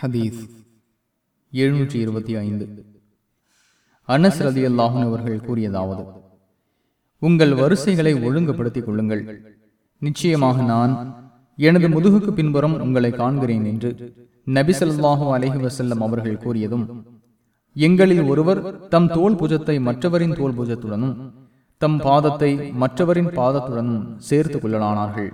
ஹதீஸ் எழுநூற்றி இருபத்தி ஐந்து. அனஸ் ரதி அல்லாஹன் அவர்கள் கூறியதாவது உங்கள் வரிசைகளை ஒழுங்குபடுத்திக் கொள்ளுங்கள். நிச்சயமாக நான் எனது முதுகுக்கு பின்புறம் உங்களை காண்கிறேன் என்று நபிசல்லாஹூ அலஹி வசல்லம் அவர்கள் கூறியதும் எங்களில் ஒருவர் தம் தோல் புஜத்தை மற்றவரின் தோல் புஜத்துடனும் தம் பாதத்தை மற்றவரின் பாதத்துடனும் சேர்த்துக் கொள்ளலானார்கள்.